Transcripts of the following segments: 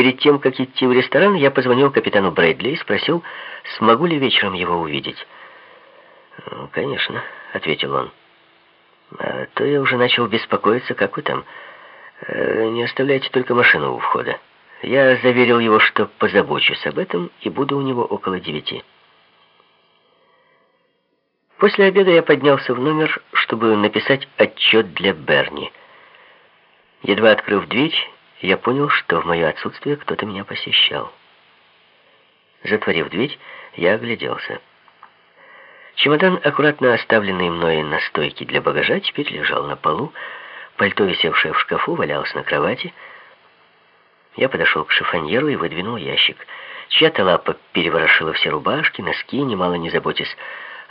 Перед тем, как идти в ресторан, я позвонил капитану Брэдли и спросил, смогу ли вечером его увидеть. «Ну, «Конечно», — ответил он. «А то я уже начал беспокоиться, как вы там. Э, не оставляйте только машину у входа». Я заверил его, что позабочусь об этом и буду у него около девяти. После обеда я поднялся в номер, чтобы написать отчет для Берни. Едва открыв дверь, я понял, что в мое отсутствие кто-то меня посещал. Затворив дверь, я огляделся. Чемодан, аккуратно оставленный мной на стойке для багажа, теперь лежал на полу, пальто, висевшее в шкафу, валялось на кровати. Я подошел к шифоньеру и выдвинул ящик. Чья-то лапа переворошила все рубашки, носки, немало не заботясь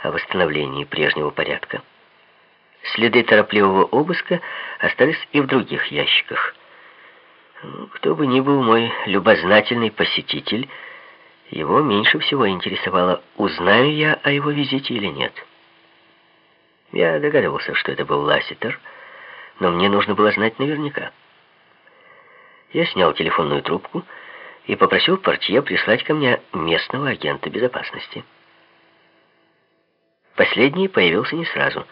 о восстановлении прежнего порядка. Следы торопливого обыска остались и в других ящиках. Кто бы ни был мой любознательный посетитель, его меньше всего интересовало, узнаю я о его визите или нет. Я догадывался, что это был Ласситер, но мне нужно было знать наверняка. Я снял телефонную трубку и попросил портье прислать ко мне местного агента безопасности. Последний появился не сразу.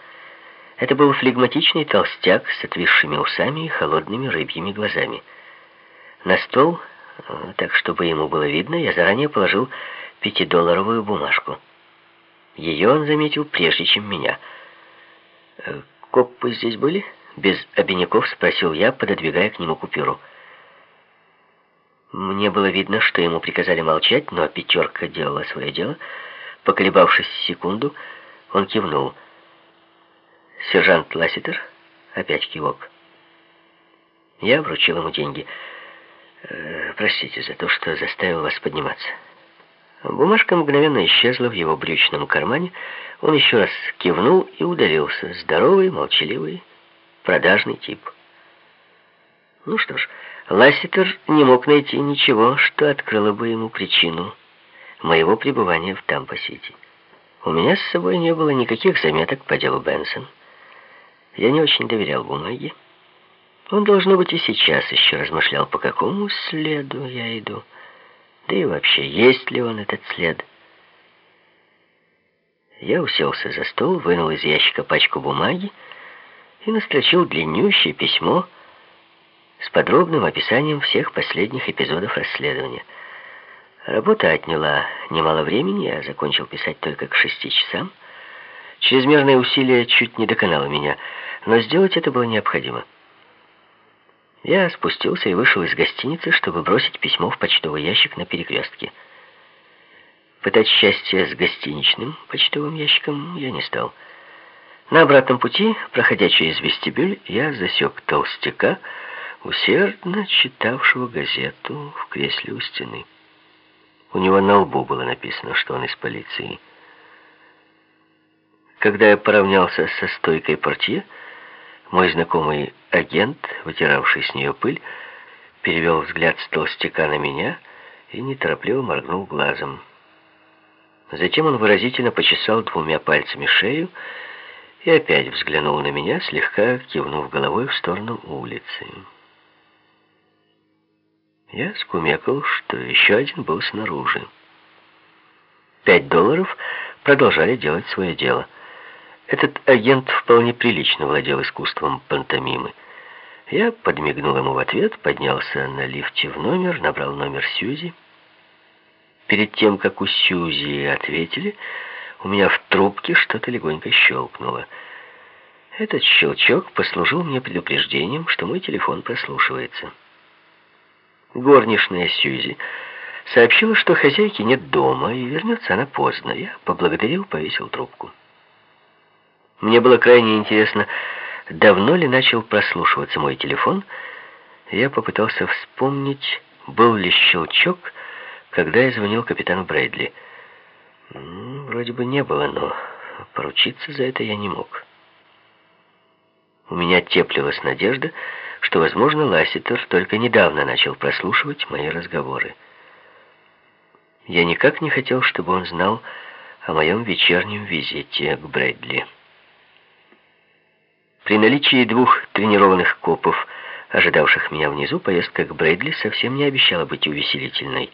Это был флегматичный толстяк с отвисшими усами и холодными рыбьими глазами. На стол, так чтобы ему было видно, я заранее положил пятидолларовую бумажку. Ее он заметил прежде, чем меня. «Э, «Копы здесь были?» Без обиняков спросил я, пододвигая к нему купюру. Мне было видно, что ему приказали молчать, но пятерка делала свое дело. Поколебавшись секунду, он кивнул. «Сержант Ласситер?» Опять кивок. Я вручил ему деньги. «Э, «Простите за то, что заставил вас подниматься». Бумажка мгновенно исчезла в его брючном кармане. Он еще раз кивнул и удалился. Здоровый, молчаливый, продажный тип. Ну что ж, Ласситер не мог найти ничего, что открыло бы ему причину моего пребывания в Тампа-Сити. У меня с собой не было никаких заметок по делу Бенсон. Я не очень доверял бумаге. Он, должно быть, и сейчас еще размышлял, по какому следу я иду. Да и вообще, есть ли он этот след? Я уселся за стол, вынул из ящика пачку бумаги и настрочил длиннющее письмо с подробным описанием всех последних эпизодов расследования. Работа отняла немало времени, я закончил писать только к шести часам. Чрезмерное усилие чуть не доконало меня, но сделать это было необходимо. Я спустился и вышел из гостиницы, чтобы бросить письмо в почтовый ящик на перекрестке. Пытать счастье с гостиничным почтовым ящиком я не стал. На обратном пути, проходя через вестибюль, я засек толстяка, усердно читавшего газету в кресле у стены. У него на лбу было написано, что он из полиции. Когда я поравнялся со стойкой портье, мой знакомый агент, вытиравший с нее пыль, перевел взгляд с толстяка на меня и неторопливо моргнул глазом. Затем он выразительно почесал двумя пальцами шею и опять взглянул на меня, слегка кивнув головой в сторону улицы. Я скумекал, что еще один был снаружи. Пять долларов продолжали делать свое дело. Этот агент вполне прилично владел искусством пантомимы. Я подмигнул ему в ответ, поднялся на лифте в номер, набрал номер Сьюзи. Перед тем, как у Сьюзи ответили, у меня в трубке что-то легонько щелкнуло. Этот щелчок послужил мне предупреждением, что мой телефон прослушивается. Горничная Сьюзи сообщила, что хозяйки нет дома, и вернется она поздно. Я поблагодарил, повесил трубку. Мне было крайне интересно, давно ли начал прослушиваться мой телефон. Я попытался вспомнить, был ли щелчок, когда я звонил капитану Брэдли. Вроде бы не было, но поручиться за это я не мог. У меня теплилась надежда, что, возможно, Ласситер только недавно начал прослушивать мои разговоры. Я никак не хотел, чтобы он знал о моем вечернем визите к Брэдли. При наличии двух тренированных копов ожидавших меня внизу, поездка к Брейдли совсем не обещала быть увеселительной.